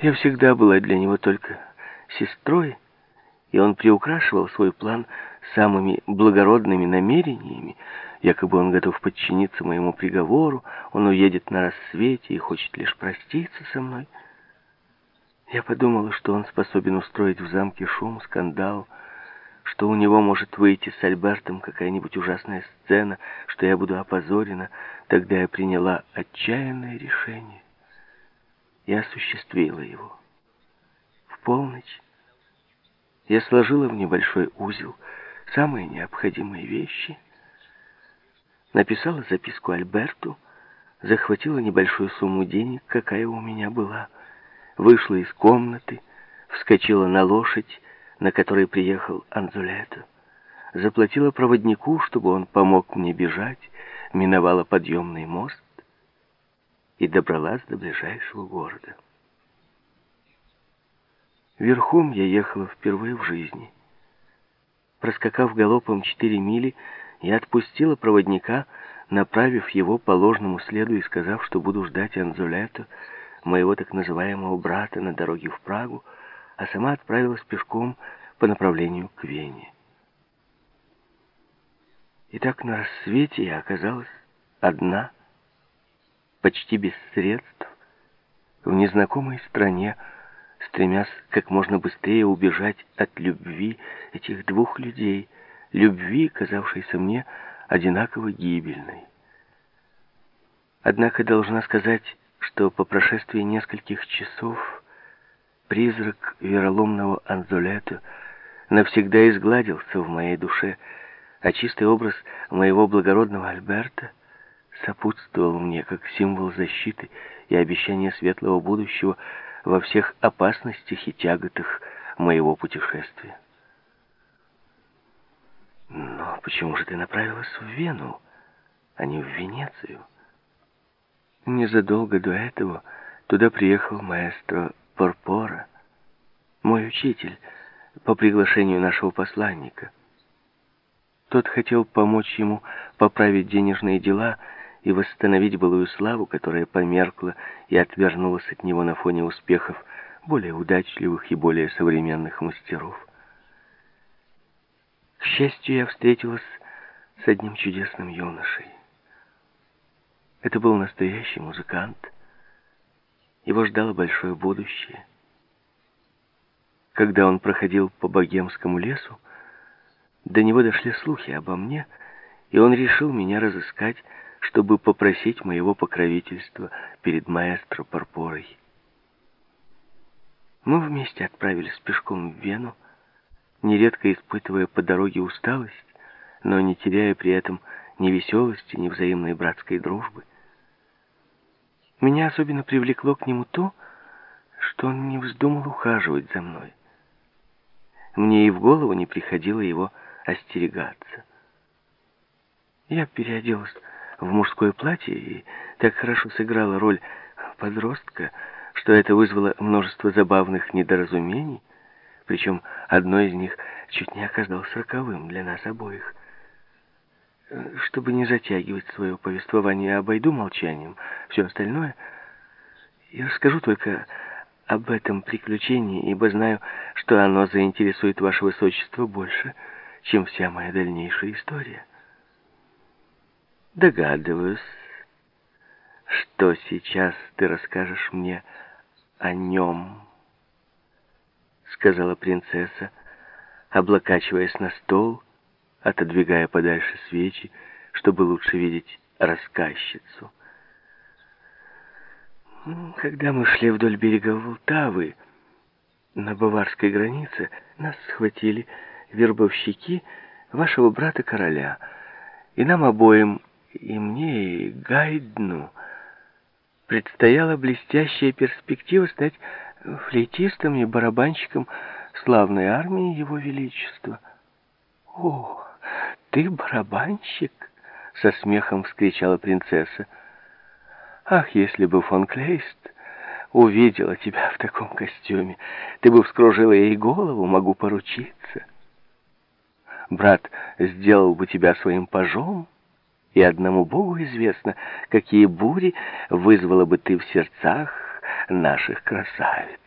Я всегда была для него только сестрой, и он приукрашивал свой план самыми благородными намерениями, якобы он готов подчиниться моему приговору, он уедет на рассвете и хочет лишь проститься со мной. Я подумала, что он способен устроить в замке шум, скандал, что у него может выйти с Альбертом какая-нибудь ужасная сцена, что я буду опозорена. Тогда я приняла отчаянное решение и осуществила его. В полночь я сложила в небольшой узел самые необходимые вещи, написала записку Альберту, захватила небольшую сумму денег, какая у меня была, вышла из комнаты, вскочила на лошадь, на которой приехал Анзулето, заплатила проводнику, чтобы он помог мне бежать, миновала подъемный мост и добралась до ближайшего города. Верхом я ехала впервые в жизни. Проскакав галопом четыре мили, я отпустила проводника, направив его по ложному следу и сказав, что буду ждать Анзулета, моего так называемого брата, на дороге в Прагу, а сама отправилась пешком по направлению к Вене. Итак, на рассвете я оказалась одна, почти без средств, в незнакомой стране, стремясь как можно быстрее убежать от любви этих двух людей, любви, казавшейся мне одинаково гибельной. Однако должна сказать, что по прошествии нескольких часов призрак вероломного Анзолета навсегда изгладился в моей душе, а чистый образ моего благородного Альберта сопутствовал мне как символ защиты и обещания светлого будущего, во всех опасностях и тяготах моего путешествия. Но почему же ты направилась в Вену, а не в Венецию? Незадолго до этого туда приехал маэстро Порпора, мой учитель, по приглашению нашего посланника. Тот хотел помочь ему поправить денежные дела и восстановить былую славу, которая померкла и отвернулась от него на фоне успехов более удачливых и более современных мастеров. К счастью, я встретилась с одним чудесным юношей. Это был настоящий музыкант. Его ждало большое будущее. Когда он проходил по богемскому лесу, до него дошли слухи обо мне, и он решил меня разыскать, чтобы попросить моего покровительства перед маэстро Парпорой. Мы вместе отправились пешком в Вену, нередко испытывая по дороге усталость, но не теряя при этом ни веселости, ни взаимной братской дружбы. Меня особенно привлекло к нему то, что он не вздумал ухаживать за мной. Мне и в голову не приходило его остерегаться. Я переоделась в мужское платье и так хорошо сыграла роль подростка, что это вызвало множество забавных недоразумений, причем одно из них чуть не оказалось роковым для нас обоих. Чтобы не затягивать свое повествование, обойду молчанием все остальное и расскажу только об этом приключении, ибо знаю, что оно заинтересует ваше высочество больше, чем вся моя дальнейшая история. Догадываюсь, что сейчас ты расскажешь мне о нем, сказала принцесса, облокачиваясь на стол, отодвигая подальше свечи, чтобы лучше видеть рассказчицу. Когда мы шли вдоль берега Волтавы, на баварской границе, нас схватили вербовщики вашего брата-короля, и нам обоим и мне, и Гайдну предстояла блестящая перспектива стать флейтистом и барабанщиком славной армии Его Величества. «О, ты барабанщик!» — со смехом вскричала принцесса. «Ах, если бы фон Клейст увидела тебя в таком костюме, ты бы вскружила ей голову, могу поручиться. Брат сделал бы тебя своим пажом, и одному Богу известно, какие бури вызвала бы ты в сердцах наших красавиц.